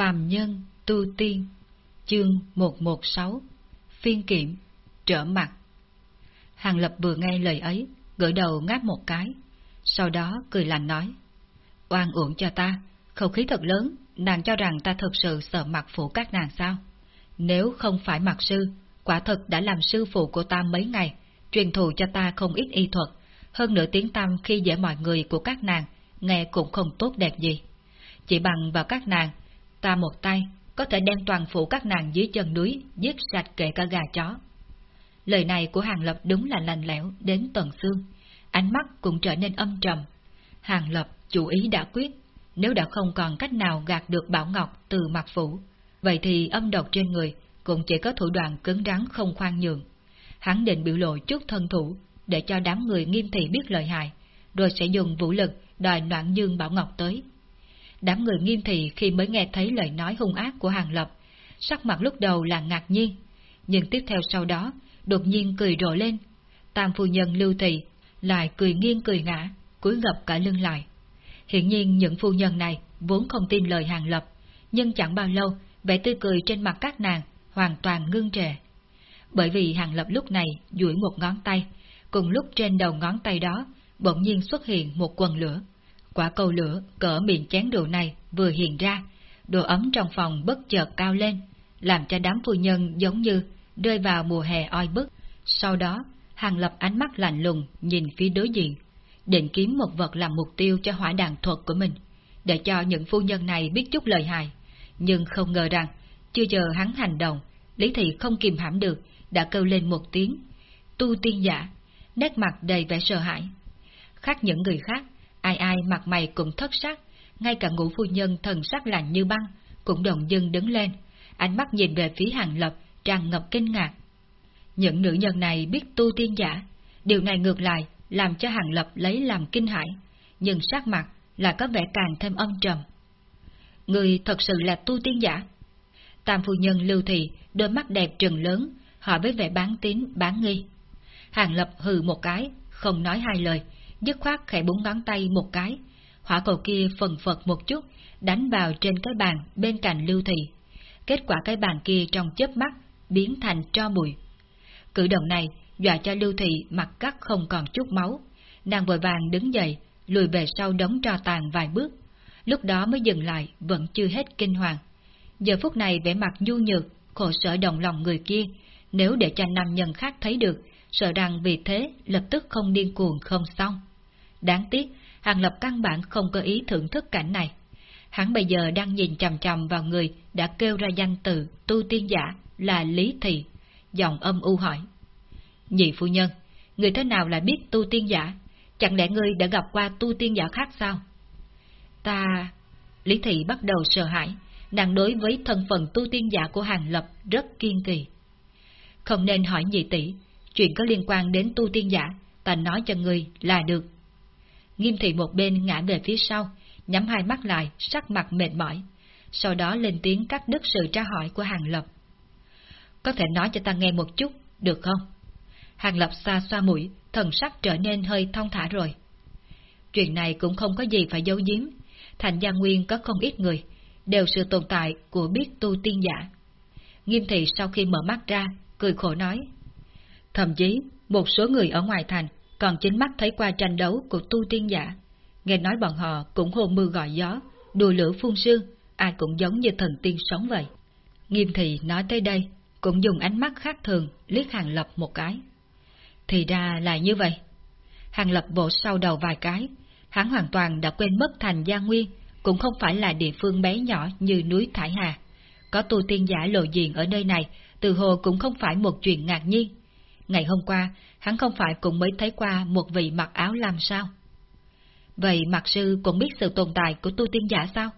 Phàm Nhân Tu Tiên Chương 116 Phiên Kiểm Trở mặt Hàng Lập vừa nghe lời ấy, gửi đầu ngáp một cái, sau đó cười lành nói. Oan uổng cho ta, không khí thật lớn, nàng cho rằng ta thật sự sợ mặt phụ các nàng sao? Nếu không phải mặt sư, quả thực đã làm sư phụ của ta mấy ngày, truyền thụ cho ta không ít y thuật, hơn nữa tiếng tâm khi dễ mọi người của các nàng, nghe cũng không tốt đẹp gì. Chỉ bằng vào các nàng, ta một tay có thể đem toàn phủ các nàng dưới chân núi, giết sạch kể cả gà chó. Lời này của Hàng Lập đúng là lành lẽo đến tận xương, ánh mắt cũng trở nên âm trầm. Hàng Lập chủ ý đã quyết, nếu đã không còn cách nào gạt được Bảo Ngọc từ mặt phủ, vậy thì âm độc trên người cũng chỉ có thủ đoạn cứng rắn không khoan nhường. Hắn định biểu lộ chút thân thủ, để cho đám người nghiêm thị biết lợi hại, rồi sẽ dùng vũ lực đòi noạn dương Bảo Ngọc tới. Đám người nghiêm thị khi mới nghe thấy lời nói hung ác của Hàng Lập, sắc mặt lúc đầu là ngạc nhiên, nhưng tiếp theo sau đó, đột nhiên cười rộ lên. Tam phu nhân lưu thị lại cười nghiêng cười ngã, cúi gập cả lưng lại. Hiện nhiên những phu nhân này vốn không tin lời Hàng Lập, nhưng chẳng bao lâu, vẻ tươi cười trên mặt các nàng hoàn toàn ngưng trệ. Bởi vì Hàng Lập lúc này duỗi một ngón tay, cùng lúc trên đầu ngón tay đó bỗng nhiên xuất hiện một quần lửa. Quả cầu lửa cỡ miệng chén rượu này vừa hiện ra, độ ấm trong phòng bất chợt cao lên, làm cho đám phu nhân giống như rơi vào mùa hè oi bức. Sau đó, Hàng Lập ánh mắt lạnh lùng nhìn phía đối diện, định kiếm một vật làm mục tiêu cho hỏa đàn thuật của mình, để cho những phu nhân này biết chút lời hài. Nhưng không ngờ rằng, chưa chờ hắn hành động, Lý Thị không kìm hãm được, đã kêu lên một tiếng. Tu tiên giả, nét mặt đầy vẻ sợ hãi. Khác những người khác, ai ai mặt mày cũng thất sắc, ngay cả ngũ phu nhân thần sắc lạnh như băng, cũng đồng dưng đứng lên, ánh mắt nhìn về phía hàng lập, tràn ngập kinh ngạc. Những nữ nhân này biết tu tiên giả, điều này ngược lại làm cho hàng lập lấy làm kinh hãi, nhưng sắc mặt là có vẻ càng thêm âm trầm. Người thật sự là tu tiên giả. Tam phu nhân lưu thị, đôi mắt đẹp trừng lớn, hỏi với vẻ bán tín, bán nghi. Hàng lập hừ một cái, không nói hai lời, dứt khoát khẽ búng ngón tay một cái. Hỏa cầu kia phần phật một chút, đánh vào trên cái bàn bên cạnh lưu thị. Kết quả cái bàn kia trong chớp mắt, biến thành tro bụi. Cử động này dọa cho lưu thị mặt cắt không còn chút máu. Nàng vội vàng đứng dậy, lùi về sau đống tro tàn vài bước. Lúc đó mới dừng lại, vẫn chưa hết kinh hoàng. Giờ phút này vẻ mặt nhu nhược, khổ sở đồng lòng người kia, nếu để cho nam nhân khác thấy được, sợ rằng vì thế lập tức không điên cuồng không xong. Đáng tiếc, Hàng Lập căn bản không có ý thưởng thức cảnh này. Hắn bây giờ đang nhìn chầm chầm vào người đã kêu ra danh từ tu tiên giả là Lý Thị, giọng âm u hỏi. Nhị phu nhân, người thế nào lại biết tu tiên giả? Chẳng lẽ ngươi đã gặp qua tu tiên giả khác sao? Ta... Lý Thị bắt đầu sợ hãi, nàng đối với thân phận tu tiên giả của Hàng Lập rất kiên kỳ. Không nên hỏi nhị tỷ, chuyện có liên quan đến tu tiên giả, ta nói cho ngươi là được. Nghiêm thị một bên ngã về phía sau, nhắm hai mắt lại, sắc mặt mệt mỏi, sau đó lên tiếng cắt đứt sự tra hỏi của Hàng Lập. Có thể nói cho ta nghe một chút, được không? Hàng Lập xa xoa mũi, thần sắc trở nên hơi thong thả rồi. Chuyện này cũng không có gì phải giấu giếm, thành gia nguyên có không ít người, đều sự tồn tại của biết tu tiên giả. Nghiêm thị sau khi mở mắt ra, cười khổ nói. Thậm chí, một số người ở ngoài thành còn chính mắt thấy qua tranh đấu của tu tiên giả. Nghe nói bọn họ cũng hồ mưa gọi gió, đùa lửa phun sương, ai cũng giống như thần tiên sống vậy. Nghiêm thị nói tới đây, cũng dùng ánh mắt khác thường liếc Hàng Lập một cái. Thì ra là như vậy. Hàng Lập vỗ sau đầu vài cái, hắn hoàn toàn đã quên mất thành Gia Nguyên, cũng không phải là địa phương bé nhỏ như núi Thải Hà. Có tu tiên giả lộ diện ở nơi này, từ hồ cũng không phải một chuyện ngạc nhiên. Ngày hôm qua, hắn không phải cũng mới thấy qua một vị mặc áo làm sao? Vậy mặc sư cũng biết sự tồn tại của tu tiên giả sao?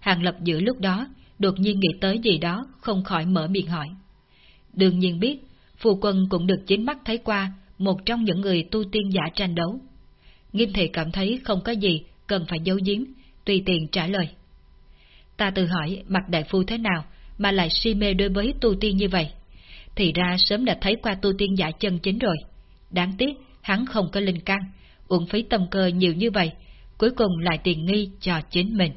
Hàng lập giữa lúc đó, đột nhiên nghĩ tới gì đó, không khỏi mở miệng hỏi. Đương nhiên biết, phù quân cũng được chính mắt thấy qua một trong những người tu tiên giả tranh đấu. Nghiêm thị cảm thấy không có gì cần phải giấu giếm, tùy tiện trả lời. Ta tự hỏi mặt đại phu thế nào mà lại si mê đối với tu tiên như vậy? Thì ra sớm đã thấy qua tu tiên giả chân chính rồi. Đáng tiếc, hắn không có linh căn, uổng phí tâm cơ nhiều như vậy, cuối cùng lại tiền nghi cho chính mình.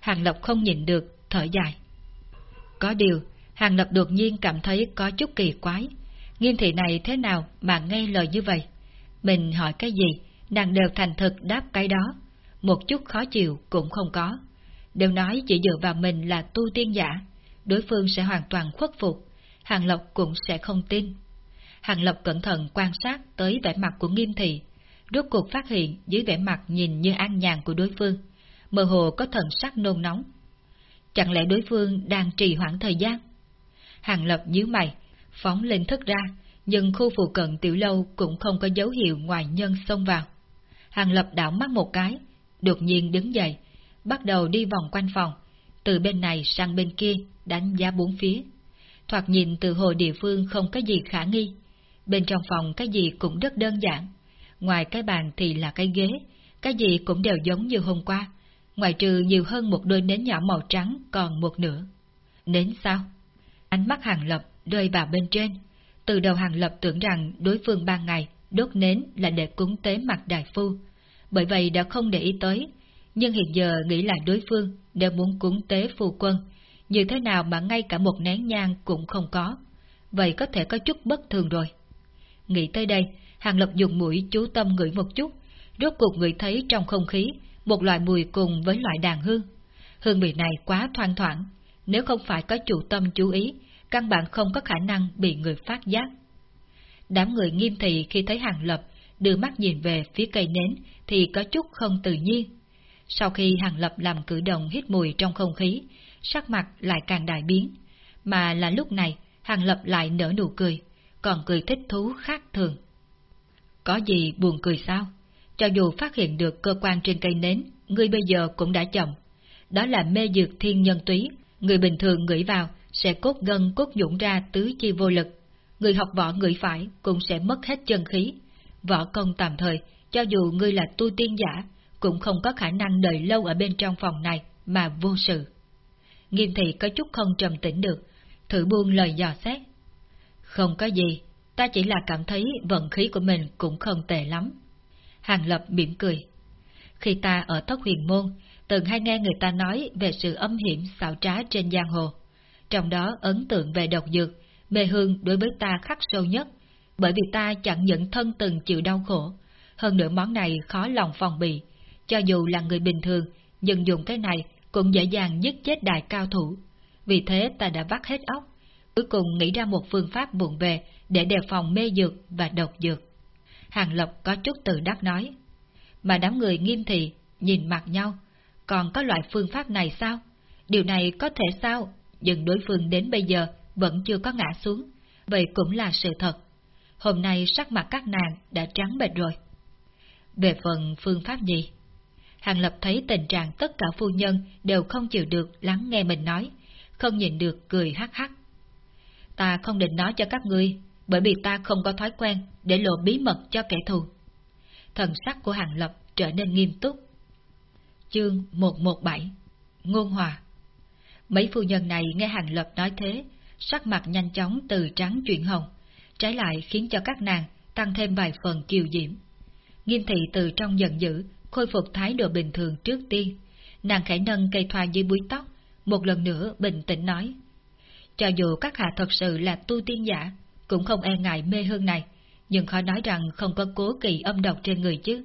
Hàng lập không nhìn được, thở dài. Có điều, Hàng Lập đột nhiên cảm thấy có chút kỳ quái. Nghiêm thị này thế nào mà nghe lời như vậy? Mình hỏi cái gì, nàng đều thành thực đáp cái đó. Một chút khó chịu cũng không có. Đều nói chỉ dựa vào mình là tu tiên giả, đối phương sẽ hoàn toàn khuất phục, Hàng Lộc cũng sẽ không tin. Hàng Lộc cẩn thận quan sát tới vẻ mặt của nghiêm thị, rốt cuộc phát hiện dưới vẻ mặt nhìn như an nhàn của đối phương, mơ hồ có thần sắc nôn nóng. Chẳng lẽ đối phương đang trì hoãn thời gian? Hàng lộc nhíu mày, phóng lên thức ra, nhưng khu phụ cận tiểu lâu cũng không có dấu hiệu ngoài nhân xông vào. Hàng Lập đảo mắt một cái, đột nhiên đứng dậy, bắt đầu đi vòng quanh phòng, từ bên này sang bên kia, đánh giá bốn phía. Thoạt nhìn từ hồ địa phương không có gì khả nghi. Bên trong phòng cái gì cũng rất đơn giản. Ngoài cái bàn thì là cái ghế, cái gì cũng đều giống như hôm qua. Ngoài trừ nhiều hơn một đôi nến nhỏ màu trắng còn một nửa. Nến sao? Ánh mắt hàng lập rơi vào bên trên. Từ đầu hàng lập tưởng rằng đối phương ban ngày đốt nến là để cúng tế mặt đại phu. Bởi vậy đã không để ý tới. Nhưng hiện giờ nghĩ lại đối phương đều muốn cúng tế phù quân. Như thế nào mà ngay cả một nén nhang cũng không có. Vậy có thể có chút bất thường rồi. Nghĩ tới đây, Hàng Lập dùng mũi chú tâm ngửi một chút, rốt cuộc ngửi thấy trong không khí một loại mùi cùng với loại đàn hương. Hương vị này quá thoang thoảng, nếu không phải có chủ tâm chú ý, căn bản không có khả năng bị người phát giác. Đám người nghiêm thị khi thấy Hàng Lập đưa mắt nhìn về phía cây nến thì có chút không tự nhiên. Sau khi Hàng Lập làm cử động hít mùi trong không khí, sắc mặt lại càng đại biến, mà là lúc này Hàng Lập lại nở nụ cười, còn cười thích thú khác thường. Có gì buồn cười sao? Cho dù phát hiện được cơ quan trên cây nến, người bây giờ cũng đã chậm. Đó là mê dược thiên nhân túy, người bình thường ngửi vào sẽ cốt gân cốt dũng ra tứ chi vô lực. Người học võ ngửi phải cũng sẽ mất hết chân khí. Võ công tạm thời, cho dù ngươi là tu tiên giả, cũng không có khả năng đợi lâu ở bên trong phòng này mà vô sự. Nghiêm thị có chút không trầm tĩnh được, thử buông lời dò xét. Không có gì, ta chỉ là cảm thấy vận khí của mình cũng không tệ lắm. Hàng Lập mỉm cười. Khi ta ở Thất Huyền Môn, từng hay nghe người ta nói về sự âm hiểm xảo trá trên giang hồ. Trong đó ấn tượng về độc dược, mê hương đối với ta khắc sâu nhất, bởi vì ta chẳng những thân từng chịu đau khổ, hơn nữa món này khó lòng phòng bị, cho dù là người bình thường, nhưng dùng cái này cũng dễ dàng giết chết đại cao thủ. Vì thế ta đã vắt hết óc, cuối cùng nghĩ ra một phương pháp buồn về để đề phòng mê dược và độc dược. Hàng Lộc có chút tự đắc nói. Mà đám người nghiêm thị, nhìn mặt nhau, còn có loại phương pháp này sao? Điều này có thể sao? Nhưng đối phương đến bây giờ vẫn chưa có ngã xuống, vậy cũng là sự thật. Hôm nay sắc mặt các nàng đã trắng bệch rồi. Về phần phương pháp gì? Hàng Lập thấy tình trạng tất cả phu nhân đều không chịu được lắng nghe mình nói, không nhìn được cười hắc hắc. Ta không định nói cho các ngươi, bởi vì ta không có thói quen để lộ bí mật cho kẻ thù. Thần sắc của Hàng Lập trở nên nghiêm túc. Chương 117 Ngôn Hòa Mấy phu nhân này nghe Hàng Lập nói thế, sắc mặt nhanh chóng từ trắng chuyển hồng, trái lại khiến cho các nàng tăng thêm vài phần kiều diễm. Nghiêm thị từ trong giận dữ, khôi phục thái độ bình thường trước tiên. Nàng khẽ nâng cây thoa dưới búi tóc, một lần nữa bình tĩnh nói. Cho dù các hạ thật sự là tu tiên giả, cũng không e ngại mê hương này, nhưng khó nói rằng không có cố kỳ âm độc trên người chứ.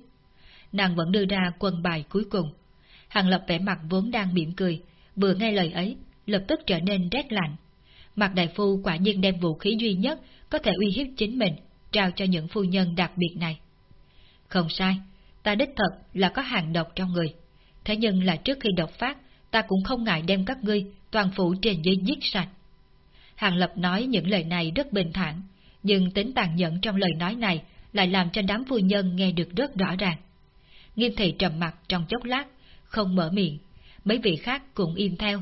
Nàng vẫn đưa ra quân bài cuối cùng. Hàng lập vẻ mặt vốn đang mỉm cười, vừa nghe lời ấy, lập tức trở nên rét lạnh. Mặt đại phu quả nhiên đem vũ khí duy nhất có thể uy hiếp chính mình, trao cho những phu nhân đặc biệt này. Không sai, ta đích thật là có hàng độc trong người. Thế nhưng là trước khi độc phát, ta cũng không ngại đem các ngươi toàn phủ trên dưới giết sạch. Hàng Lập nói những lời này rất bình thản, nhưng tính tàn nhẫn trong lời nói này lại làm cho đám phu nhân nghe được rất rõ ràng. Nghiêm thị trầm mặt trong chốc lát, không mở miệng, mấy vị khác cũng im theo,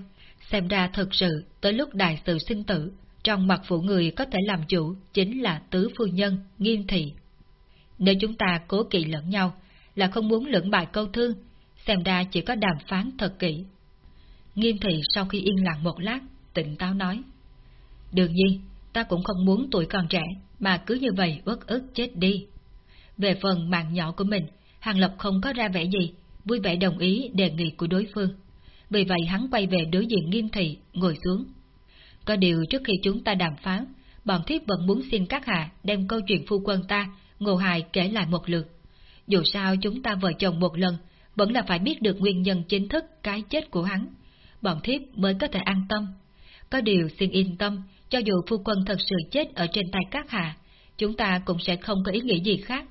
xem ra thật sự tới lúc đại sự sinh tử, trong mặt phụ người có thể làm chủ chính là tứ phu nhân, nghiêm thị. Nếu chúng ta cố kỵ lẫn nhau, là không muốn lưỡng bại câu thương, xem ra chỉ có đàm phán thật kỹ. Nghiêm thị sau khi yên lặng một lát, tỉnh táo nói. Đương nhiên, ta cũng không muốn tuổi còn trẻ, mà cứ như vậy uất ức chết đi. Về phần mạng nhỏ của mình, Hàng Lập không có ra vẻ gì, vui vẻ đồng ý đề nghị của đối phương. vì vậy hắn quay về đối diện nghiêm thị, ngồi xuống. Có điều trước khi chúng ta đàm phán, bọn thiếp vẫn muốn xin các hạ đem câu chuyện phu quân ta, Ngô Hài kể lại một lượt. Dù sao chúng ta vợ chồng một lần, vẫn là phải biết được nguyên nhân chính thức cái chết của hắn. Bọn thiếp mới có thể an tâm. Có điều xin yên tâm, cho dù phu quân thật sự chết ở trên tay các hạ, chúng ta cũng sẽ không có ý nghĩ gì khác.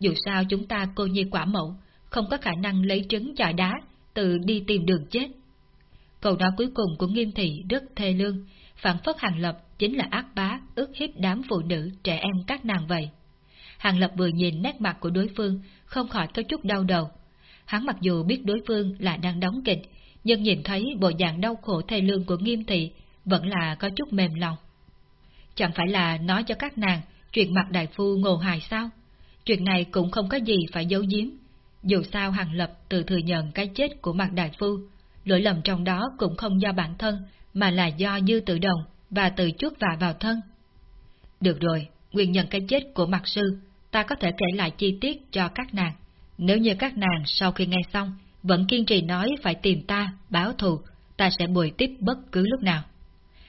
Dù sao chúng ta cô nhi quả mẫu, không có khả năng lấy trứng chọi đá, tự đi tìm đường chết. Câu nói cuối cùng của nghiêm thị rất thê lương, phản phất hàng lập chính là ác bá, ước hiếp đám phụ nữ, trẻ em các nàng vậy. Hàng lập vừa nhìn nét mặt của đối phương, không khỏi có chút đau đầu. Hắn mặc dù biết đối phương là đang đóng kịch, nhưng nhìn thấy bộ dạng đau khổ thê lương của nghiêm thị, vẫn là có chút mềm lòng. Chẳng phải là nói cho các nàng chuyện mặt đại phu ngồ hài sao? Chuyện này cũng không có gì phải giấu giếm. Dù sao Hàng Lập tự thừa nhận cái chết của mặt đại phu, lỗi lầm trong đó cũng không do bản thân, mà là do dư tự đồng và tự chuốc vạ vào thân. Được rồi, nguyên nhân cái chết của mặt sư, ta có thể kể lại chi tiết cho các nàng. Nếu như các nàng sau khi nghe xong, vẫn kiên trì nói phải tìm ta, báo thù, ta sẽ bồi tiếp bất cứ lúc nào.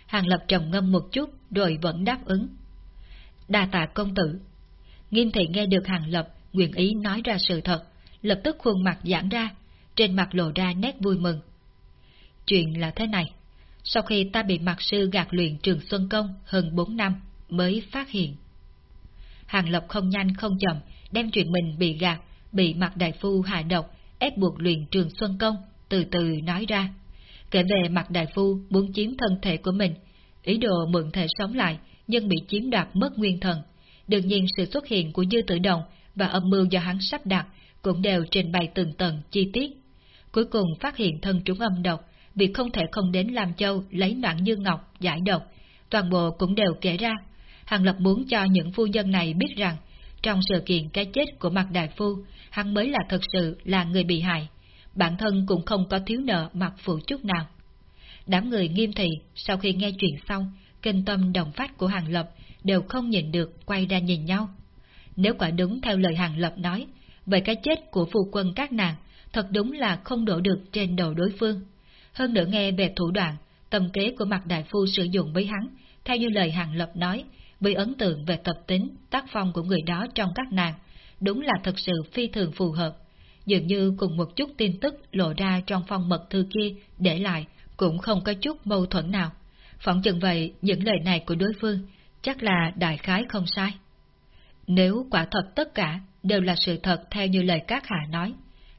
Hàng Lập trầm ngâm một chút, rồi vẫn đáp ứng. Đa tạ công tử. Nghiêm thị nghe được Hàng Lập nguyện ý nói ra sự thật, lập tức khuôn mặt giãn ra, trên mặt lộ ra nét vui mừng. Chuyện là thế này, sau khi ta bị mặt sư gạt luyện trường Xuân Công hơn 4 năm mới phát hiện. Hàng Lập không nhanh không chậm đem chuyện mình bị gạt, bị mặt đại phu hạ độc, ép buộc luyện trường Xuân Công, từ từ nói ra. Kể về mặt đại phu muốn chiếm thân thể của mình, ý đồ mượn thể sống lại, nhưng bị chiếm đoạt mất nguyên thần. Đương nhiên sự xuất hiện của dư tử đồng và âm mưu do hắn sắp đặt cũng đều trình bày từng tầng chi tiết. Cuối cùng phát hiện thân trúng âm độc, việc không thể không đến làm châu lấy noạn như ngọc giải độc, toàn bộ cũng đều kể ra. Hàng Lập muốn cho những phu nhân này biết rằng, trong sự kiện cái chết của Mạc đại phu, hắn mới là thật sự là người bị hại. Bản thân cũng không có thiếu nợ Mạc phụ chút nào. Đám người nghiêm thị, sau khi nghe chuyện xong, kinh tâm đồng phát của Hàng Lập đều không nhìn được quay ra nhìn nhau. Nếu quả đúng theo lời Hàng Lập nói, vậy cái chết của phu quân các nàng thật đúng là không đổ được trên đầu đối phương. Hơn nữa nghe về thủ đoạn, tâm kế của mặt đại phu sử dụng với hắn, theo như lời Hàng Lập nói, với ấn tượng về tập tính, tác phong của người đó trong các nàng, đúng là thật sự phi thường phù hợp. Dường như cùng một chút tin tức lộ ra trong phong mật thư kia để lại, cũng không có chút mâu thuẫn nào. Phỏng chừng vậy, những lời này của đối phương chắc là đại khái không sai. Nếu quả thật tất cả đều là sự thật theo như lời các hạ nói,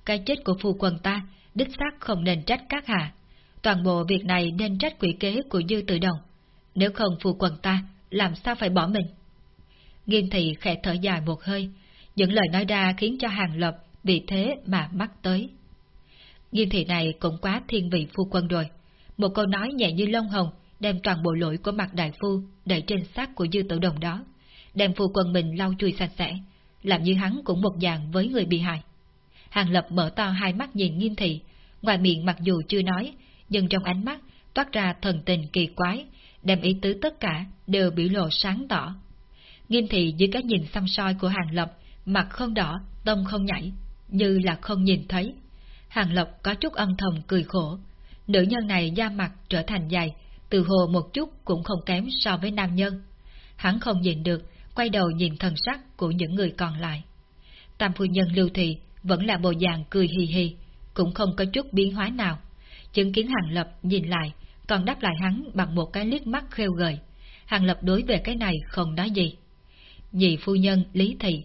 cái chết của phu quân ta đích xác không nên trách các hạ. Toàn bộ việc này nên trách quỷ kế của Dư Tự Đồng. Nếu không phu quần ta, làm sao phải bỏ mình? Nghiêm thị khẽ thở dài một hơi, những lời nói ra khiến cho Hàng Lập vì thế mà mắc tới. Nghiêm thị này cũng quá thiên vị phu quân rồi. Một câu nói nhẹ như lông hồng đem toàn bộ lỗi của mặt đại phu đẩy trên xác của dư tử đồng đó, đem phu quân mình lau chùi sạch sẽ, làm như hắn cũng một dạng với người bị hại. Hàng Lập mở to hai mắt nhìn nghiêm thị, ngoài miệng mặc dù chưa nói, nhưng trong ánh mắt toát ra thần tình kỳ quái, đem ý tứ tất cả đều biểu lộ sáng tỏ. Nghiêm thị dưới cái nhìn xăm soi của Hàng Lập, mặt không đỏ, tâm không nhảy, như là không nhìn thấy. Hàng Lập có chút âm thầm cười khổ. Nữ nhân này da mặt trở thành dày, từ hồ một chút cũng không kém so với nam nhân. Hắn không nhìn được, quay đầu nhìn thần sắc của những người còn lại. Tam phu nhân lưu thị vẫn là bộ dạng cười hì hì, cũng không có chút biến hóa nào. Chứng kiến Hàng Lập nhìn lại, còn đáp lại hắn bằng một cái liếc mắt khêu gợi. Hàng Lập đối về cái này không nói gì. Nhị phu nhân Lý Thị,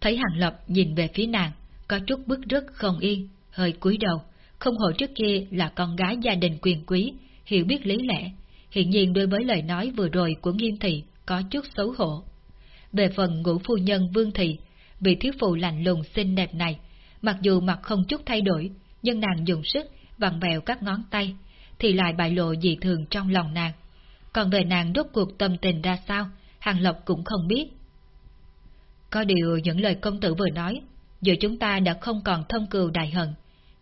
thấy Hàng Lập nhìn về phía nàng, có chút bức rứt không yên, hơi cúi đầu, không hồ trước kia là con gái gia đình quyền quý, hiểu biết lý lẽ, hiện nhiên đối với lời nói vừa rồi của nghiêm thị có chút xấu hổ. Về phần ngũ phu nhân Vương Thị, vị thiếu phụ lạnh lùng xinh đẹp này, mặc dù mặt không chút thay đổi, nhưng nàng dùng sức vặn vẹo các ngón tay, thì lại bại lộ dị thường trong lòng nàng. Còn về nàng đốt cuộc tâm tình ra sao, Hàng Lộc cũng không biết. Có điều những lời công tử vừa nói, giữa chúng ta đã không còn thông cừu đại hận,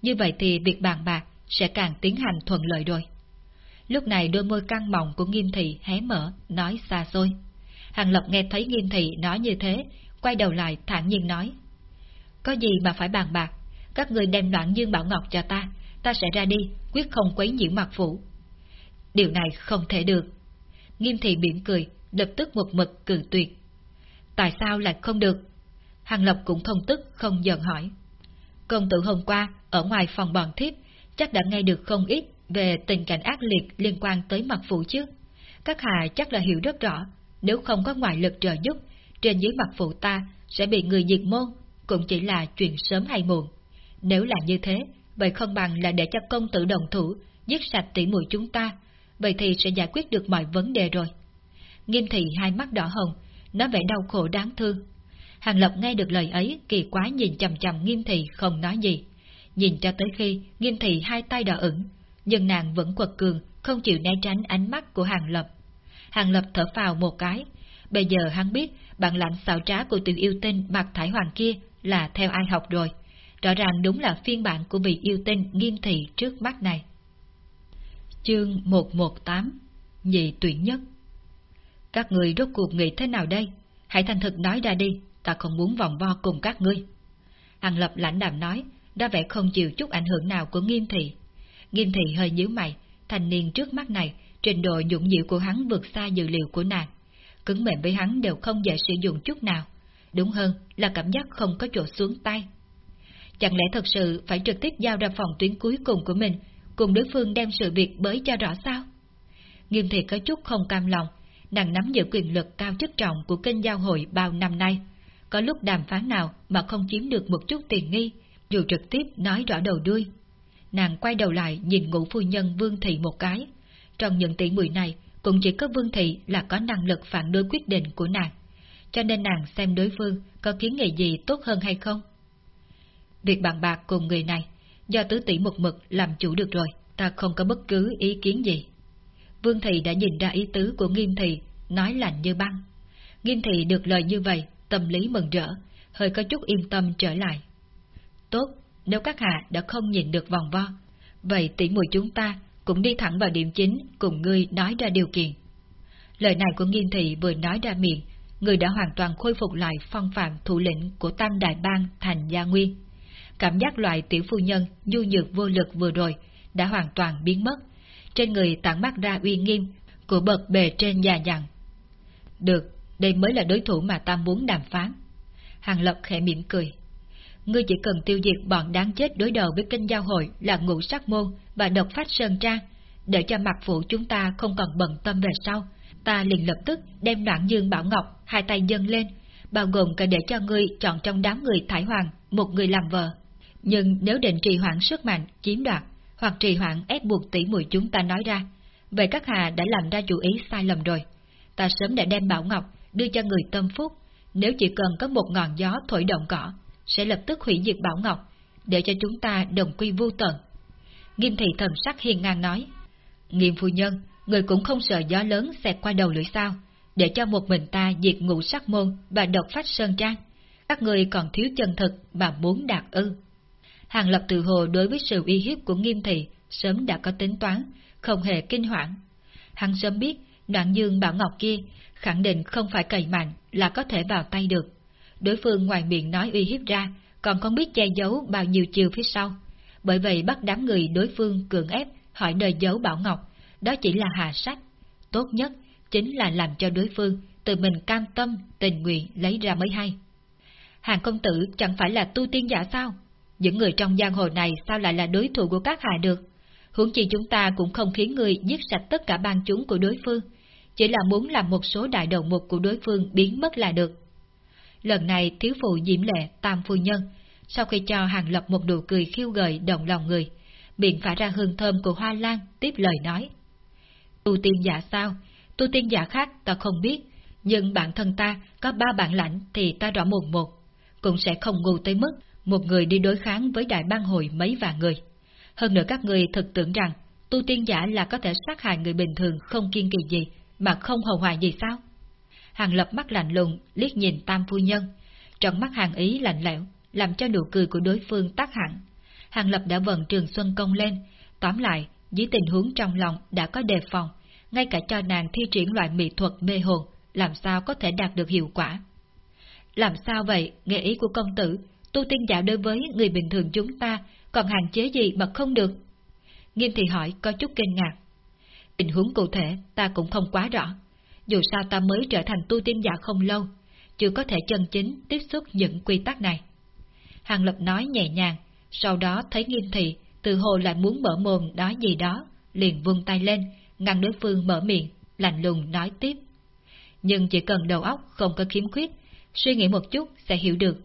như vậy thì việc bàn bạc sẽ càng tiến hành thuận lợi rồi. Lúc này đôi môi căng mỏng của nghiêm thị hé mở, nói xa xôi. Hàng Lập nghe thấy nghiêm thị nói như thế, quay đầu lại thản nhiên nói. Có gì mà phải bàn bạc, các người đem đoạn Dương Bảo Ngọc cho ta, ta sẽ ra đi, quyết không quấy nhiễu mặt phủ. Điều này không thể được. Nghiêm thị mỉm cười, lập tức một mực cử tuyệt. Tại sao lại không được? Hàng Lập cũng không tức, không giận hỏi. Công tử hôm qua, ở ngoài phòng bọn thiếp, chắc đã nghe được không ít về tình cảnh ác liệt liên quan tới mặt phủ chứ. Các hạ chắc là hiểu rất rõ, nếu không có ngoại lực trợ giúp, trên dưới mặt phụ ta sẽ bị người diệt môn, cũng chỉ là chuyện sớm hay muộn. Nếu là như thế, vậy không bằng là để cho công tử đồng thủ, giết sạch tỷ muội chúng ta, vậy thì sẽ giải quyết được mọi vấn đề rồi. Nghiêm thị hai mắt đỏ hồng, nó vẻ đau khổ đáng thương. Hàng Lập nghe được lời ấy, kỳ quá nhìn chầm chầm nghiêm thị không nói gì. Nhìn cho tới khi nghiêm thị hai tay đỏ ửng, nhưng nàng vẫn quật cường, không chịu né tránh ánh mắt của Hàng Lập. Hàng Lập thở vào một cái. Bây giờ hắn biết bạn lãnh xảo trá của tiểu yêu tinh Mạc thải hoàng kia là theo ai học rồi. Rõ ràng đúng là phiên bản của vị yêu tinh nghiêm thị trước mắt này. Chương 118 Nhị tuyển nhất Các người rốt cuộc nghĩ thế nào đây? Hãy thành thực nói ra đi, ta không muốn vòng vo cùng các ngươi. Hàng Lập lãnh đạm nói, đã vẻ không chịu chút ảnh hưởng nào của nghiêm thị. Nghiêm thị hơi nhíu mày, thanh niên trước mắt này, trình độ nhũng nhịu của hắn vượt xa dự liệu của nàng. Cứng mềm với hắn đều không dễ sử dụng chút nào. Đúng hơn là cảm giác không có chỗ xuống tay. Chẳng lẽ thật sự phải trực tiếp giao ra phòng tuyến cuối cùng của mình, cùng đối phương đem sự việc bới cho rõ sao? Nghiêm thị có chút không cam lòng, nàng nắm giữ quyền lực cao chức trọng của kênh giao hội bao năm nay. Có lúc đàm phán nào mà không chiếm được một chút tiền nghi, dù trực tiếp nói rõ đầu đuôi. Nàng quay đầu lại nhìn ngũ phu nhân Vương Thị một cái. Trong những tỷ muội này, cũng chỉ có Vương Thị là có năng lực phản đối quyết định của nàng. Cho nên nàng xem đối phương có kiến nghị gì tốt hơn hay không. Việc bàn bạc cùng người này, do tứ tỷ một mực làm chủ được rồi, ta không có bất cứ ý kiến gì. Vương Thị đã nhìn ra ý tứ của Nghiêm Thị, nói lạnh như băng. Nghiêm Thị được lời như vậy, tâm lý mừng rỡ, hơi có chút yên tâm trở lại. Tốt, nếu các hạ đã không nhìn được vòng vo, vậy tỷ muội chúng ta cũng đi thẳng vào điểm chính cùng ngươi nói ra điều kiện. Lời này của Nghiêm Thị vừa nói ra miệng, người đã hoàn toàn khôi phục lại phong phạm thủ lĩnh của Tam Đại Bang thành Gia Nguyên. Cảm giác loại tiểu phu nhân nhu nhược vô lực vừa rồi đã hoàn toàn biến mất, trên người tản mắt ra uy nghiêm của bậc bề trên già dặn. Được, đây mới là đối thủ mà ta muốn đàm phán. Hàng Lập khẽ mỉm cười. Ngươi chỉ cần tiêu diệt bọn đáng chết đối đầu với kênh giao hội là ngũ sắc môn và độc phát sơn trang, để cho mặt phụ chúng ta không còn bận tâm về sau. Ta liền lập tức đem đoạn dương bảo ngọc hai tay dâng lên, bao gồm cả để cho ngươi chọn trong đám người thải hoàng một người làm vợ. Nhưng nếu định trì hoãn sức mạnh, chiếm đoạt, hoặc trì hoãn ép buộc tỷ muội chúng ta nói ra, vậy các hà đã làm ra chủ ý sai lầm rồi. Ta sớm đã đem bảo ngọc đưa cho người tâm phúc, nếu chỉ cần có một ngọn gió thổi động cỏ, sẽ lập tức hủy diệt Bảo Ngọc, để cho chúng ta đồng quy vô tận. Nghiêm thị thần sắc hiền ngang nói, Nghiêm phu nhân, người cũng không sợ gió lớn xẹt qua đầu lưỡi sao, để cho một mình ta diệt ngũ sắc môn và độc phát sơn trang. Các người còn thiếu chân thực mà muốn đạt ư. Hàng lập từ hồ đối với sự uy hiếp của nghiêm thị sớm đã có tính toán, không hề kinh hoảng. Hắn sớm biết đoạn dương bảo ngọc kia khẳng định không phải cày mạnh là có thể vào tay được. Đối phương ngoài miệng nói uy hiếp ra, còn không biết che giấu bao nhiêu chiều phía sau. Bởi vậy bắt đám người đối phương cường ép hỏi nơi giấu Bảo Ngọc, đó chỉ là hà sách. Tốt nhất chính là làm cho đối phương tự mình cam tâm, tình nguyện lấy ra mới hay. Hàng công tử chẳng phải là tu tiên giả sao? Những người trong giang hồ này sao lại là đối thủ của các hạ được? Huống chi chúng ta cũng không khiến người giết sạch tất cả bang chúng của đối phương, chỉ là muốn làm một số đại đầu mục của đối phương biến mất là được. Lần này thiếu phụ diễm lệ tam phu nhân, sau khi cho hàng lập một nụ cười khiêu gợi động lòng người, miệng phả ra hương thơm của hoa lan tiếp lời nói. Tu tiên giả sao? Tu tiên giả khác ta không biết, nhưng bản thân ta có ba bản lãnh thì ta rõ một một, cũng sẽ không ngu tới mức một người đi đối kháng với đại bang hội mấy vạn người. Hơn nữa các người thực tưởng rằng tu tiên giả là có thể sát hại người bình thường không kiên kỳ gì mà không hầu hoài gì sao? Hàng lập mắt lạnh lùng, liếc nhìn tam phu nhân. Trong mắt hàng ý lạnh lẽo, làm cho nụ cười của đối phương tắt hẳn. Hàng lập đã vận trường xuân công lên, tóm lại, dưới tình huống trong lòng đã có đề phòng, ngay cả cho nàng thi triển loại mỹ thuật mê hồn, làm sao có thể đạt được hiệu quả. Làm sao vậy, nghe ý của công tử, tu tiên đạo đối với người bình thường chúng ta còn hạn chế gì mà không được? Nghiêm thị hỏi có chút kinh ngạc. Tình huống cụ thể ta cũng không quá rõ. Dù sao ta mới trở thành tu tiên giả không lâu, chưa có thể chân chính tiếp xúc những quy tắc này. Hàng Lập nói nhẹ nhàng, sau đó thấy nghiêm thị từ hồ lại muốn mở mồm nói gì đó, liền vung tay lên, ngăn đối phương mở miệng, lạnh lùng nói tiếp. Nhưng chỉ cần đầu óc không có khiếm khuyết, suy nghĩ một chút sẽ hiểu được,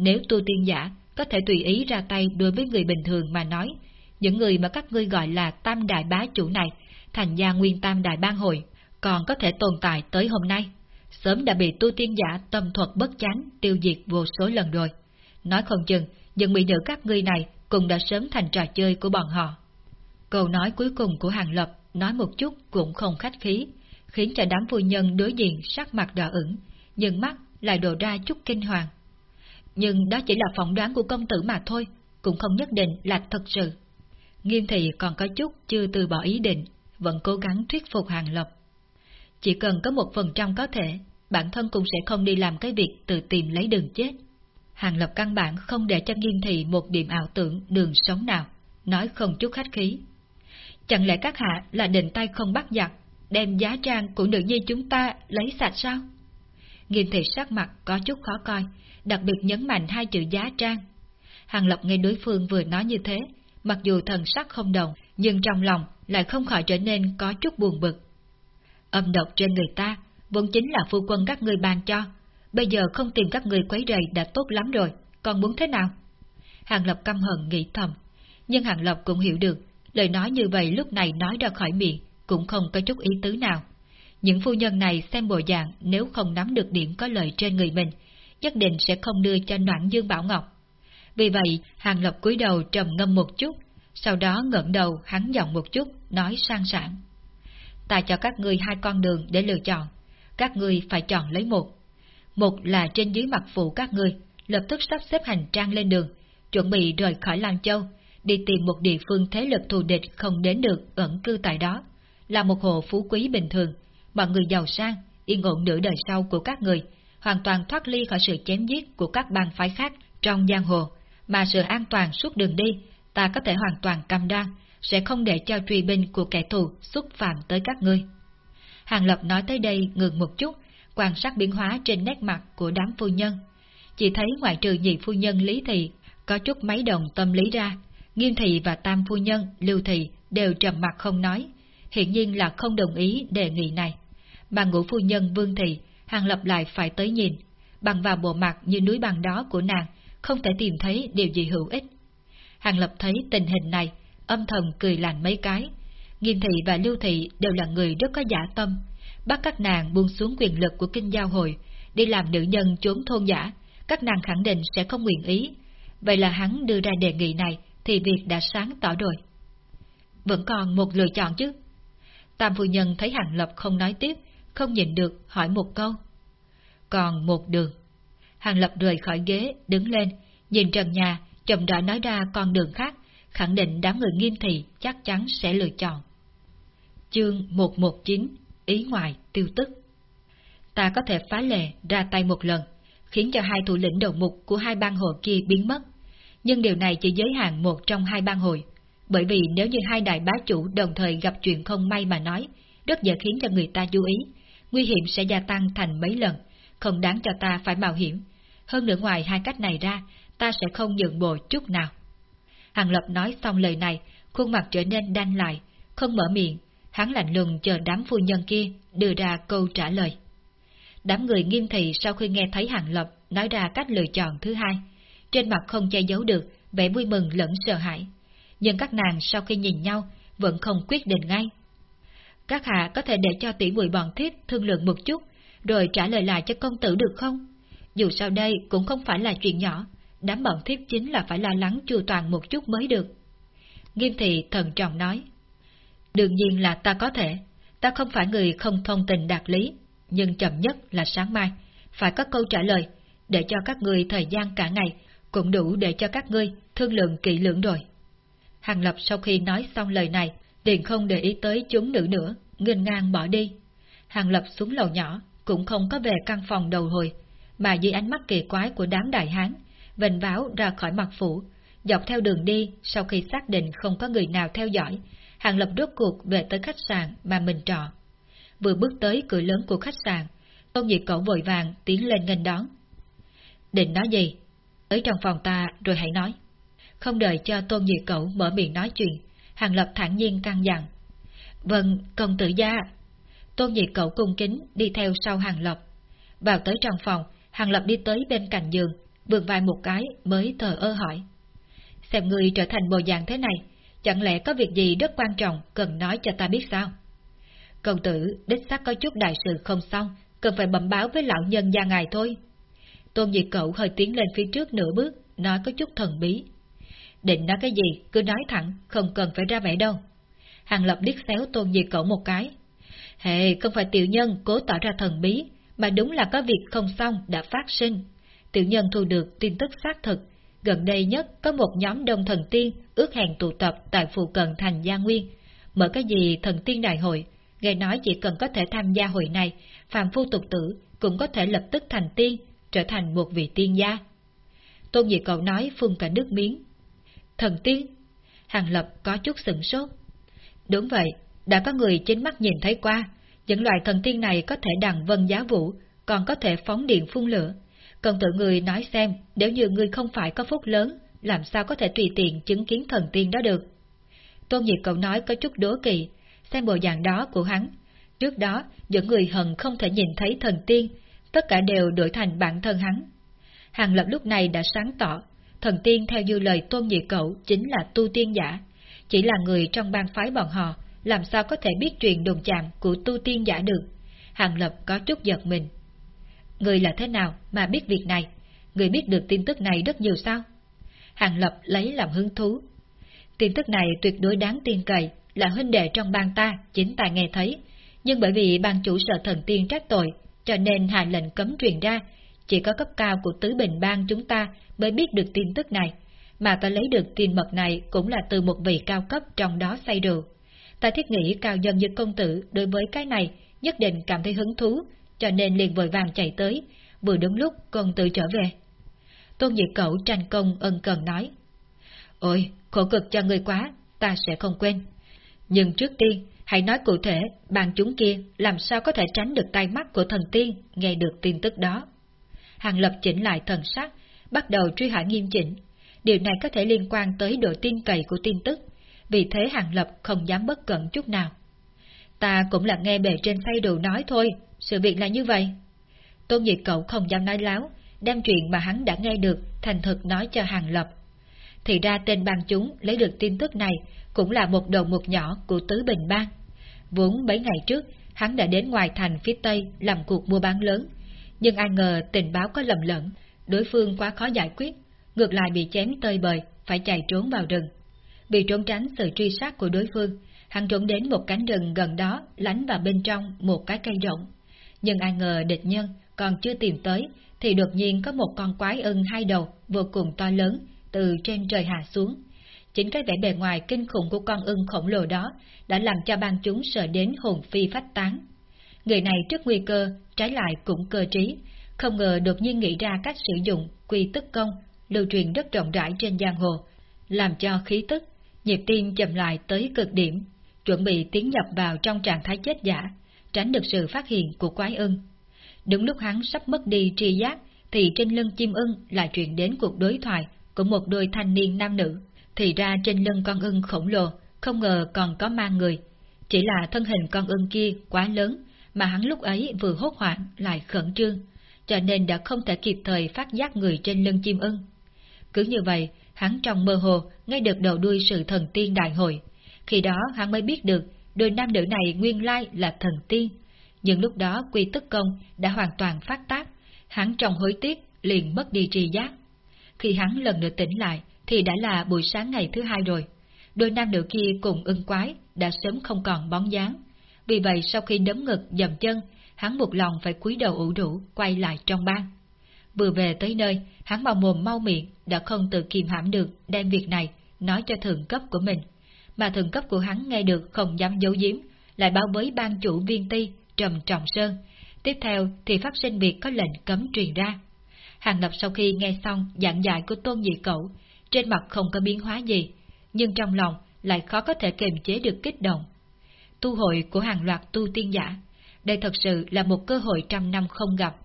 nếu tu tiên giả có thể tùy ý ra tay đối với người bình thường mà nói, những người mà các ngươi gọi là tam đại bá chủ này, thành gia nguyên tam đại ban hội, còn có thể tồn tại tới hôm nay, sớm đã bị tu tiên giả tâm thuật bất chánh tiêu diệt vô số lần rồi. Nói không chừng, những mỹ nữ các ngươi này cũng đã sớm thành trò chơi của bọn họ. Câu nói cuối cùng của Hàng Lập nói một chút cũng không khách khí, khiến cho đám phu nhân đối diện sắc mặt đỏ ửng, nhưng mắt lại đổ ra chút kinh hoàng. Nhưng đó chỉ là phỏng đoán của công tử mà thôi, cũng không nhất định là thật sự. Nghiêm thị còn có chút chưa từ bỏ ý định, vẫn cố gắng thuyết phục Hàng Lập. Chỉ cần có một phần trăm có thể, bản thân cũng sẽ không đi làm cái việc tự tìm lấy đường chết. Hàng Lập căn bản không để cho nghiêm thị một điểm ảo tưởng đường sống nào, nói không chút khách khí. Chẳng lẽ các hạ là định tay không bắt giặc, đem giá trang của nữ nhi chúng ta lấy sạch sao? Nghiêm thị sắc mặt có chút khó coi, đặc biệt nhấn mạnh hai chữ giá trang. Hàng Lập nghe đối phương vừa nói như thế, mặc dù thần sắc không đồng, nhưng trong lòng lại không khỏi trở nên có chút buồn bực. Âm độc trên người ta, vốn chính là phu quân các người ban cho, bây giờ không tìm các người quấy rầy đã tốt lắm rồi, còn muốn thế nào? Hàng Lập căm hận nghĩ thầm, nhưng Hàng Lập cũng hiểu được, lời nói như vậy lúc này nói ra khỏi miệng, cũng không có chút ý tứ nào. Những phu nhân này xem bộ dạng nếu không nắm được điểm có lợi trên người mình, nhất định sẽ không đưa cho Noãn Dương Bảo Ngọc. Vì vậy, Hàng Lập cúi đầu trầm ngâm một chút, sau đó ngẩng đầu hắn giọng một chút, nói sang sảng. Ta cho các ngươi hai con đường để lựa chọn, các ngươi phải chọn lấy một. Một là trên dưới mặt phụ các ngươi, lập tức sắp xếp hành trang lên đường, chuẩn bị rời khỏi Lan Châu, đi tìm một địa phương thế lực thù địch không đến được ẩn cư tại đó, là một hộ phú quý bình thường, mọi người giàu sang, yên ổn nửa đời sau của các người, hoàn toàn thoát ly khỏi sự chém giết của các bang phái khác trong giang hồ, mà sự an toàn suốt đường đi, ta có thể hoàn toàn cam đoan, sẽ không để cho truy binh của kẻ thù xúc phạm tới các ngươi. Hàng Lập nói tới đây ngừng một chút, quan sát biến hóa trên nét mặt của đám phu nhân. Chỉ thấy ngoại trừ nhị phu nhân Lý Thị, có chút máy đồng tâm lý ra, Nghiêm Thị và Tam phu nhân Lưu Thị đều trầm mặt không nói, hiện nhiên là không đồng ý đề nghị này. Mà ngũ phu nhân Vương Thị, Hàng Lập lại phải tới nhìn, bằng vào bộ mặt như núi bằng đó của nàng, không thể tìm thấy điều gì hữu ích. Hàng Lập thấy tình hình này, âm thầm cười lạnh mấy cái. Nghiêm Thị và Lưu Thị đều là người rất có giả tâm, bắt các nàng buông xuống quyền lực của kinh giao hội, đi làm nữ nhân trốn thôn giả, các nàng khẳng định sẽ không nguyện ý. Vậy là hắn đưa ra đề nghị này thì việc đã sáng tỏ rồi. Vẫn còn một lựa chọn chứ. Tam phu nhân thấy Hàng Lập không nói tiếp, không nhìn được hỏi một câu. Còn một đường. Hàng Lập rời khỏi ghế, đứng lên, nhìn trần nhà, chậm rãi nói ra con đường khác, khẳng định đám người nghiêm thị chắc chắn sẽ lựa chọn. Chương 119 Ý ngoài tiêu tức Ta có thể phá lệ ra tay một lần, khiến cho hai thủ lĩnh đầu mục của hai bang hội kia biến mất. Nhưng điều này chỉ giới hạn một trong hai bang hội, bởi vì nếu như hai đại bá chủ đồng thời gặp chuyện không may mà nói, rất dễ khiến cho người ta chú ý, nguy hiểm sẽ gia tăng thành mấy lần, không đáng cho ta phải mạo hiểm. Hơn nữa ngoài hai cách này ra, ta sẽ không nhượng bộ chút nào. Hàng Lập nói xong lời này, khuôn mặt trở nên đanh lại, không mở miệng, hắn lạnh lùng chờ đám phu nhân kia đưa ra câu trả lời. Đám người nghiêm thị sau khi nghe thấy Hàng Lập nói ra cách lựa chọn thứ hai, trên mặt không che giấu được vẻ vui mừng lẫn sợ hãi. Nhưng các nàng sau khi nhìn nhau vẫn không quyết định ngay. Các hạ có thể để cho tỷ muội bọn thiếp thương lượng một chút, rồi trả lời lại cho công tử được không? Dù sao đây cũng không phải là chuyện nhỏ, đám bọn thiếp chính là phải lo lắng chu toàn một chút mới được. Nghiêm thị thần trọng nói. Đương nhiên là ta có thể, ta không phải người không thông tình đạt lý, nhưng chậm nhất là sáng mai, phải có câu trả lời, để cho các người thời gian cả ngày, cũng đủ để cho các ngươi thương lượng kỹ lưỡng rồi. Hàng Lập sau khi nói xong lời này, liền không để ý tới chúng nữ nữa, nghênh ngang bỏ đi. Hàng Lập xuống lầu nhỏ, cũng không có về căn phòng đầu hồi, mà dưới ánh mắt kỳ quái của đám đại hán, vệnh váo ra khỏi mặt phủ, dọc theo đường đi sau khi xác định không có người nào theo dõi, Hàng Lập rốt cuộc về tới khách sạn mà mình trọ. Vừa bước tới cửa lớn của khách sạn, Tôn nhị Cẩu vội vàng tiến lên nghênh đón. Định nói gì? Tới trong phòng ta rồi hãy nói. Không đợi cho Tôn nhị Cẩu mở miệng nói chuyện, Hàng Lập thản nhiên căng dặn. Vâng, công tử gia. Tôn Diệt cậu cung kính đi theo sau Hàng Lập. Vào tới trong phòng, Hàng Lập đi tới bên cạnh giường, vườn vai một cái mới thờ ơ hỏi. Xem người trở thành bộ dạng thế này, chẳng lẽ có việc gì rất quan trọng cần nói cho ta biết sao? Công tử, đích xác có chút đại sự không xong, cần phải bẩm báo với lão nhân gia ngài thôi. Tôn Diệt Cậu hơi tiến lên phía trước nửa bước, nói có chút thần bí. Định nói cái gì, cứ nói thẳng, không cần phải ra vẻ đâu. Hàng Lập liếc xéo Tôn Diệt Cậu một cái. Hệ, không phải tiểu nhân cố tỏ ra thần bí, mà đúng là có việc không xong đã phát sinh. Tiểu nhân thu được tin tức xác thực, gần đây nhất có một nhóm đông thần tiên ước hẹn tụ tập tại phụ cận thành Gia Nguyên. Mở cái gì thần tiên đại hội, nghe nói chỉ cần có thể tham gia hội này, phàm phu tục tử cũng có thể lập tức thành tiên, trở thành một vị tiên gia. Tôn Dị Cậu nói phun cả nước miếng. Thần tiên? Hàng Lập có chút sửng sốt. Đúng vậy, đã có người chính mắt nhìn thấy qua, những loại thần tiên này có thể đằng vân giá vũ, còn có thể phóng điện phun lửa. Cần tự người nói xem, nếu như người không phải có phúc lớn, làm sao có thể tùy tiện chứng kiến thần tiên đó được. Tôn Diệt cậu nói có chút đố kỵ, xem bộ dạng đó của hắn. Trước đó, những người hận không thể nhìn thấy thần tiên, tất cả đều đổi thành bản thân hắn. Hàng lập lúc này đã sáng tỏ, thần tiên theo như lời Tôn nhị cậu chính là tu tiên giả, chỉ là người trong bang phái bọn họ, làm sao có thể biết truyền đồn chạm của tu tiên giả được. Hàng lập có chút giật mình. Người là thế nào mà biết việc này? Người biết được tin tức này rất nhiều sao? Hàng Lập lấy làm hứng thú. Tin tức này tuyệt đối đáng tin cậy, là huynh đệ trong bang ta, chính ta nghe thấy. Nhưng bởi vì bang chủ sợ thần tiên trách tội, cho nên hạ lệnh cấm truyền ra, chỉ có cấp cao của tứ bình bang chúng ta mới biết được tin tức này. Mà ta lấy được tin mật này cũng là từ một vị cao cấp trong đó say rượu. Ta thiết nghĩ cao dân như công tử đối với cái này nhất định cảm thấy hứng thú, cho nên liền vội vàng chạy tới, vừa đúng lúc công tử trở về. Tôn nhị Cẩu tranh công ân cần nói. Ôi, khổ cực cho người quá, ta sẽ không quên. Nhưng trước tiên, hãy nói cụ thể, bàn chúng kia làm sao có thể tránh được tay mắt của thần tiên nghe được tin tức đó. Hàng Lập chỉnh lại thần sắc, bắt đầu truy hỏi nghiêm chỉnh. Điều này có thể liên quan tới độ tin cậy của tin tức, vì thế Hàng Lập không dám bất cẩn chút nào. Ta cũng là nghe bề trên say đồ nói thôi, sự việc là như vậy. Tôn Diệt Cậu không dám nói láo, đem chuyện mà hắn đã nghe được thành thực nói cho Hàng Lập. Thì ra tên bang chúng lấy được tin tức này cũng là một đầu mục nhỏ của Tứ Bình Bang. Vốn mấy ngày trước, hắn đã đến ngoài thành phía Tây làm cuộc mua bán lớn, nhưng ai ngờ tình báo có lầm lẫn, đối phương quá khó giải quyết, ngược lại bị chém tơi bời, phải chạy trốn vào rừng. Vì trốn tránh sự truy sát của đối phương, hắn trốn đến một cánh rừng gần đó, lánh vào bên trong một cái cây rộng. Nhưng ai ngờ địch nhân còn chưa tìm tới, thì đột nhiên có một con quái ưng hai đầu vô cùng to lớn từ trên trời hạ xuống. Chính cái vẻ bề ngoài kinh khủng của con ưng khổng lồ đó đã làm cho ban chúng sợ đến hồn phi phách tán. Người này trước nguy cơ, trái lại cũng cơ trí, không ngờ đột nhiên nghĩ ra cách sử dụng quy tức công, lưu truyền rất rộng rãi trên giang hồ, làm cho khí tức, nhịp tim chậm lại tới cực điểm, chuẩn bị tiến nhập vào trong trạng thái chết giả, tránh được sự phát hiện của quái ưng. Đúng lúc hắn sắp mất đi tri giác, thì trên lưng chim ưng lại truyền đến cuộc đối thoại của một đôi thanh niên nam nữ. Thì ra trên lưng con ưng khổng lồ, không ngờ còn có mang người. Chỉ là thân hình con ưng kia quá lớn, mà hắn lúc ấy vừa hốt hoảng lại khẩn trương, cho nên đã không thể kịp thời phát giác người trên lưng chim ưng. Cứ như vậy, hắn trong mơ hồ nghe được đầu đuôi sự thần tiên đại hội. Khi đó hắn mới biết được đôi nam nữ này nguyên lai là thần tiên, nhưng lúc đó quy tức công đã hoàn toàn phát tác, hắn trong hối tiếc liền mất đi tri giác. Khi hắn lần nữa tỉnh lại thì đã là buổi sáng ngày thứ hai rồi. Đôi nam nữ kia cùng ưng quái đã sớm không còn bóng dáng. Vì vậy sau khi đấm ngực dầm chân, hắn một lòng phải cúi đầu ủ rũ quay lại trong bang. Vừa về tới nơi, hắn mau mồm mau miệng đã không tự kiềm hãm được đem việc này nói cho thượng cấp của mình. Mà thượng cấp của hắn nghe được không dám giấu giếm, lại báo với ban chủ viên ti Trầm Trọng Sơn. Tiếp theo thì phát sinh việc có lệnh cấm truyền ra. Hàng Lập sau khi nghe xong giảng giải của Tôn Nhị Cẩu, trên mặt không có biến hóa gì, nhưng trong lòng lại khó có thể kiềm chế được kích động. Tu hội của hàng loạt tu tiên giả, đây thật sự là một cơ hội trăm năm không gặp.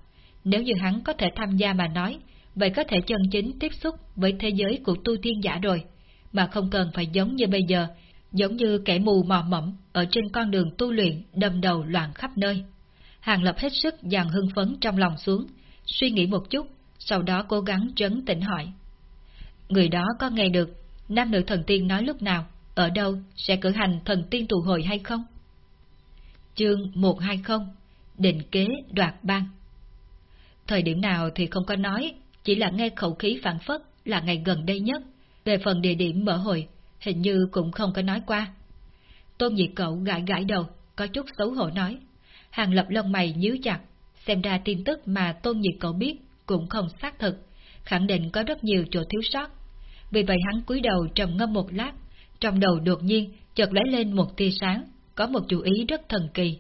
Nếu như hắn có thể tham gia mà nói, vậy có thể chân chính tiếp xúc với thế giới của tu tiên giả rồi, mà không cần phải giống như bây giờ, giống như kẻ mù mò mẫm ở trên con đường tu luyện đâm đầu loạn khắp nơi. Hàng Lập hết sức dàn hưng phấn trong lòng xuống, suy nghĩ một chút, sau đó cố gắng trấn tĩnh hỏi. Người đó có nghe được nam nữ thần tiên nói lúc nào, ở đâu sẽ cử hành thần tiên tụ hội hay không? Chương 120 Định kế đoạt ban Thời điểm nào thì không có nói, chỉ là nghe khẩu khí phản phất là ngày gần đây nhất. Về phần địa điểm mở hội, hình như cũng không có nói qua. Tôn nhị Cậu gãi gãi đầu, có chút xấu hổ nói. Hàng lập lông mày nhíu chặt, xem ra tin tức mà Tôn nhị Cậu biết cũng không xác thực, khẳng định có rất nhiều chỗ thiếu sót. Vì vậy hắn cúi đầu trầm ngâm một lát, trong đầu đột nhiên chợt lấy lên một tia sáng, có một chú ý rất thần kỳ.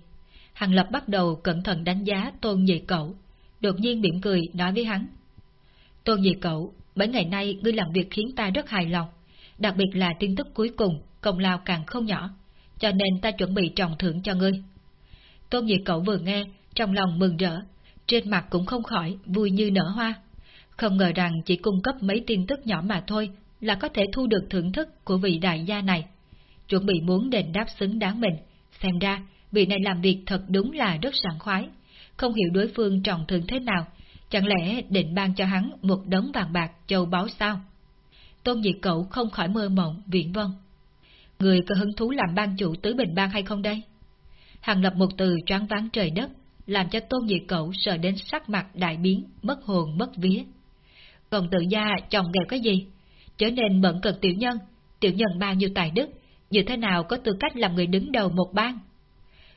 Hàng Lập bắt đầu cẩn thận đánh giá Tôn Nhị Cậu, đột nhiên mỉm cười nói với hắn. Tôn Nhị Cậu, mấy ngày nay ngươi làm việc khiến ta rất hài lòng, đặc biệt là tin tức cuối cùng, công lao càng không nhỏ, cho nên ta chuẩn bị trọng thưởng cho ngươi. Tôn Nhị Cậu vừa nghe, trong lòng mừng rỡ, trên mặt cũng không khỏi vui như nở hoa. Không ngờ rằng chỉ cung cấp mấy tin tức nhỏ mà thôi là có thể thu được thưởng thức của vị đại gia này. Chuẩn bị muốn đền đáp xứng đáng mình, xem ra vị này làm việc thật đúng là rất sảng khoái. Không hiểu đối phương trọng thương thế nào, chẳng lẽ định ban cho hắn một đống vàng bạc châu báu sao? Tôn Diệt Cậu không khỏi mơ mộng, viễn vân. Người có hứng thú làm ban chủ tứ bình ban hay không đây? Hàng lập một từ choáng váng trời đất, làm cho Tôn Diệt Cậu sợ đến sắc mặt đại biến, mất hồn mất vía. Còn tự gia chồng nghèo cái gì? Trở nên bận cực tiểu nhân, tiểu nhân bao nhiêu tài đức, như thế nào có tư cách làm người đứng đầu một bang?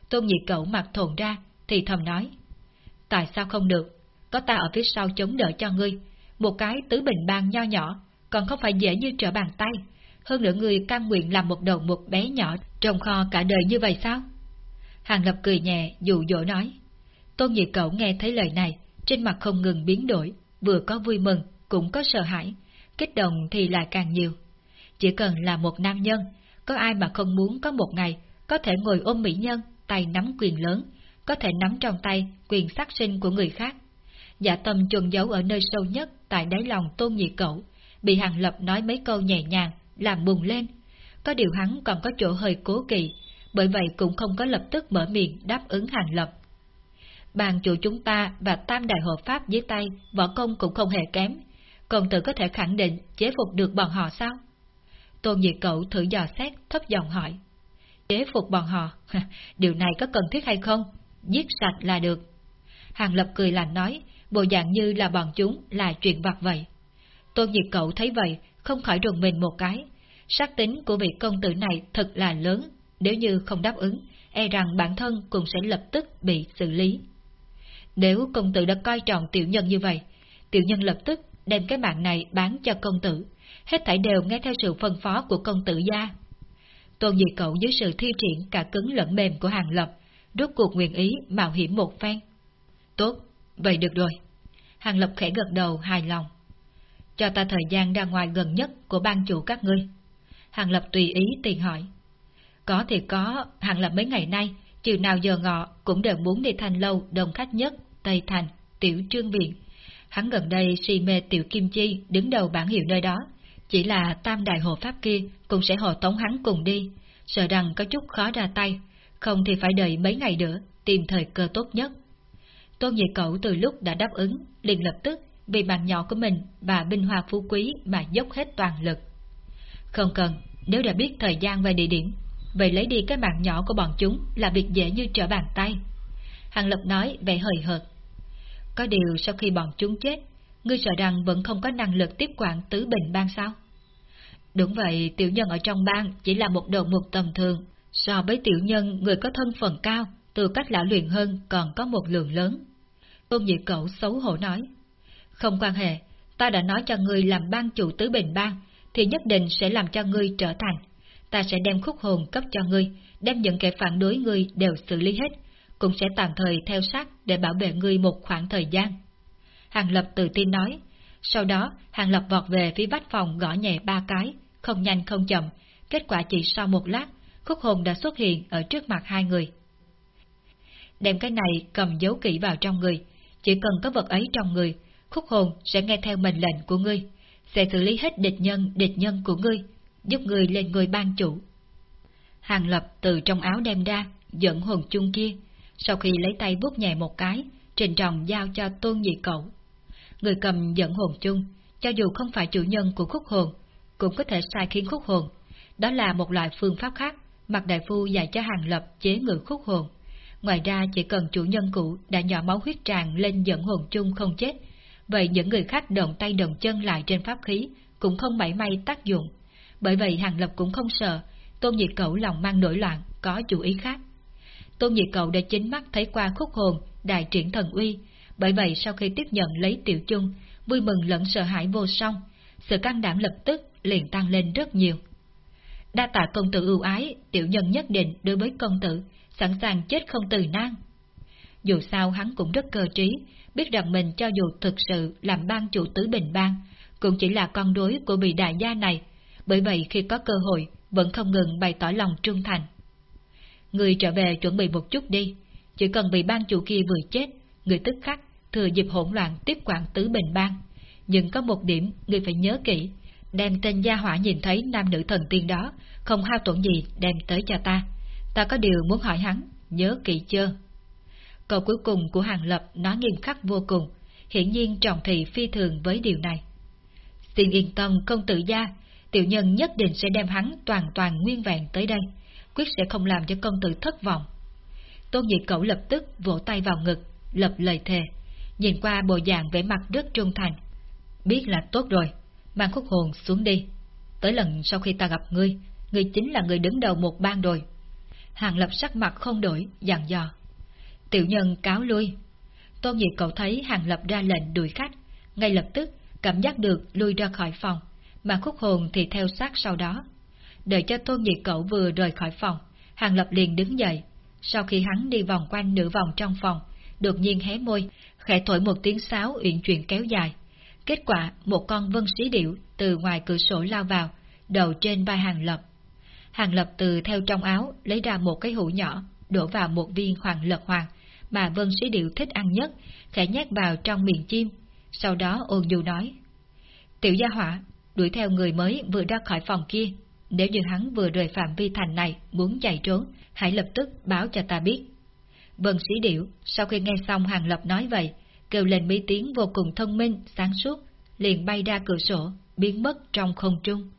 Tôn Nhị Cậu mặt thồn ra, thì thầm nói. Tại sao không được? Có ta ở phía sau chống đỡ cho ngươi. Một cái tứ bình bang nho nhỏ, còn không phải dễ như trở bàn tay. Hơn nữa người cam nguyện làm một đầu một bé nhỏ trong kho cả đời như vậy sao? Hàng Lập cười nhẹ, dụ dỗ nói. Tôn Nhị Cậu nghe thấy lời này, trên mặt không ngừng biến đổi, vừa có vui mừng, cũng có sợ hãi, kích động thì lại càng nhiều. Chỉ cần là một nam nhân, có ai mà không muốn có một ngày có thể ngồi ôm mỹ nhân, tay nắm quyền lớn, có thể nắm trong tay quyền sát sinh của người khác. Dạ tâm chuồn giấu ở nơi sâu nhất tại đáy lòng tôn nhị cậu, bị Hàng Lập nói mấy câu nhẹ nhàng, làm bùng lên. Có điều hắn còn có chỗ hơi cố kỵ, bởi vậy cũng không có lập tức mở miệng đáp ứng Hàng Lập. Bàn chủ chúng ta và tam đại hộ pháp dưới tay, võ công cũng không hề kém, công tử có thể khẳng định chế phục được bọn họ sao? Tôn nhị Cậu thử dò xét, thấp giọng hỏi. Chế phục bọn họ, điều này có cần thiết hay không? Giết sạch là được. Hàng Lập cười lạnh nói, bộ dạng như là bọn chúng là chuyện vặt vậy. Tôn nhị Cậu thấy vậy, không khỏi rùng mình một cái. Sát tính của vị công tử này thật là lớn, nếu như không đáp ứng, e rằng bản thân cũng sẽ lập tức bị xử lý. Nếu công tử đã coi trọng tiểu nhân như vậy, tiểu nhân lập tức đem cái mạng này bán cho công tử, hết thảy đều nghe theo sự phân phó của công tử gia. Tôn Dị Cậu dưới sự thi triển cả cứng lẫn mềm của Hàng Lập, rốt cuộc nguyện ý mạo hiểm một phen. Tốt, vậy được rồi. Hàng Lập khẽ gật đầu hài lòng. Cho ta thời gian ra ngoài gần nhất của ban chủ các ngươi. Hàng Lập tùy ý tiền hỏi. Có thì có, Hàng Lập mấy ngày nay, chiều nào giờ ngọ cũng đều muốn đi thành lâu đông khách nhất, Tây Thành, Tiểu Trương Viện. Hắn gần đây si mê Tiểu Kim Chi đứng đầu bản hiệu nơi đó, chỉ là tam đại hộ pháp kia cũng sẽ hộ tống hắn cùng đi, sợ rằng có chút khó ra tay, không thì phải đợi mấy ngày nữa, tìm thời cơ tốt nhất. Tôn Nhị Cậu từ lúc đã đáp ứng, liền lập tức vì mạng nhỏ của mình và binh hoa phú quý mà dốc hết toàn lực. Không cần, nếu đã biết thời gian và địa điểm, vậy lấy đi cái mạng nhỏ của bọn chúng là việc dễ như trở bàn tay. Hàng Lập nói vẻ hời hợt. Có điều sau khi bọn chúng chết, ngươi sợ rằng vẫn không có năng lực tiếp quản tứ bình bang sao? Đúng vậy, tiểu nhân ở trong bang chỉ là một đầu mục tầm thường, so với tiểu nhân người có thân phận cao, từ cách lão luyện hơn còn có một lượng lớn. Tôn Nhị Cậu xấu hổ nói, không quan hệ, ta đã nói cho ngươi làm ban chủ tứ bình bang, thì nhất định sẽ làm cho ngươi trở thành. Ta sẽ đem khúc hồn cấp cho ngươi, đem những kẻ phản đối ngươi đều xử lý hết, cũng sẽ tạm thời theo sát để bảo vệ ngươi một khoảng thời gian. Hàng Lập tự tin nói. Sau đó, Hàng Lập vọt về phía vách phòng gõ nhẹ ba cái, không nhanh không chậm, kết quả chỉ sau một lát, khúc hồn đã xuất hiện ở trước mặt hai người. Đem cái này cầm dấu kỹ vào trong người, chỉ cần có vật ấy trong người, khúc hồn sẽ nghe theo mệnh lệnh của ngươi, sẽ xử lý hết địch nhân địch nhân của ngươi, giúp ngươi lên người ban chủ. Hàng Lập từ trong áo đem ra, dẫn hồn chung kia, sau khi lấy tay vuốt nhẹ một cái, trình trọng giao cho tôn nhị cậu. Người cầm dẫn hồn chung, cho dù không phải chủ nhân của khúc hồn, cũng có thể sai khiến khúc hồn. Đó là một loại phương pháp khác, mặt đại phu dạy cho hàng lập chế ngự khúc hồn. Ngoài ra chỉ cần chủ nhân cũ đã nhỏ máu huyết tràn lên dẫn hồn chung không chết, vậy những người khác động tay động chân lại trên pháp khí cũng không mảy may tác dụng. Bởi vậy hàng lập cũng không sợ, tôn nhị cậu lòng mang nổi loạn, có chủ ý khác. Tôn nhị cậu đã chính mắt thấy qua khúc hồn, đại triển thần uy, bởi vậy sau khi tiếp nhận lấy tiểu chung, vui mừng lẫn sợ hãi vô song, sự căng đảm lập tức liền tăng lên rất nhiều. Đa tạ công tử ưu ái, tiểu nhân nhất định đối với công tử, sẵn sàng chết không từ nan. Dù sao hắn cũng rất cơ trí, biết rằng mình cho dù thực sự làm ban chủ tứ bình ban, cũng chỉ là con đối của vị đại gia này, bởi vậy khi có cơ hội, vẫn không ngừng bày tỏ lòng trung thành. Người trở về chuẩn bị một chút đi, chỉ cần bị ban chủ kia vừa chết, người tức khắc thừa dịp hỗn loạn tiếp quản tứ bình ban. Nhưng có một điểm người phải nhớ kỹ, đem tên gia hỏa nhìn thấy nam nữ thần tiên đó, không hao tổn gì đem tới cho ta. Ta có điều muốn hỏi hắn, nhớ kỹ chưa? Câu cuối cùng của Hàng Lập nói nghiêm khắc vô cùng, hiển nhiên trọng thị phi thường với điều này. Xin yên tâm công tử gia, tiểu nhân nhất định sẽ đem hắn toàn toàn nguyên vẹn tới đây, quyết sẽ không làm cho công tử thất vọng. Tôn Nhị Cẩu lập tức vỗ tay vào ngực, lập lời thề, nhìn qua bộ dạng vẻ mặt rất trung thành. Biết là tốt rồi, mang khúc hồn xuống đi. Tới lần sau khi ta gặp ngươi, ngươi chính là người đứng đầu một bang rồi. Hàng lập sắc mặt không đổi, dặn dò. Tiểu nhân cáo lui. Tôn Nhị Cậu thấy Hàng lập ra lệnh đuổi khách, ngay lập tức cảm giác được lui ra khỏi phòng, mà khúc hồn thì theo sát sau đó. Đợi cho Tôn Nhị Cậu vừa rời khỏi phòng, Hàng Lập liền đứng dậy. Sau khi hắn đi vòng quanh nửa vòng trong phòng, đột nhiên hé môi, khẽ thổi một tiếng sáo uyển chuyển kéo dài. Kết quả, một con vân sĩ điệu từ ngoài cửa sổ lao vào, đầu trên vai Hàng Lập. Hàng Lập từ theo trong áo lấy ra một cái hũ nhỏ, đổ vào một viên hoàng lật hoàng, mà vân sĩ điệu thích ăn nhất, khẽ nhét vào trong miệng chim. Sau đó ôn dù nói, Tiểu gia hỏa, đuổi theo người mới vừa ra khỏi phòng kia. Nếu như hắn vừa rời phạm vi thành này muốn chạy trốn, hãy lập tức báo cho ta biết. Vân sĩ điệu, sau khi nghe xong Hàng Lập nói vậy, kêu lên mấy tiếng vô cùng thông minh, sáng suốt, liền bay ra cửa sổ, biến mất trong không trung.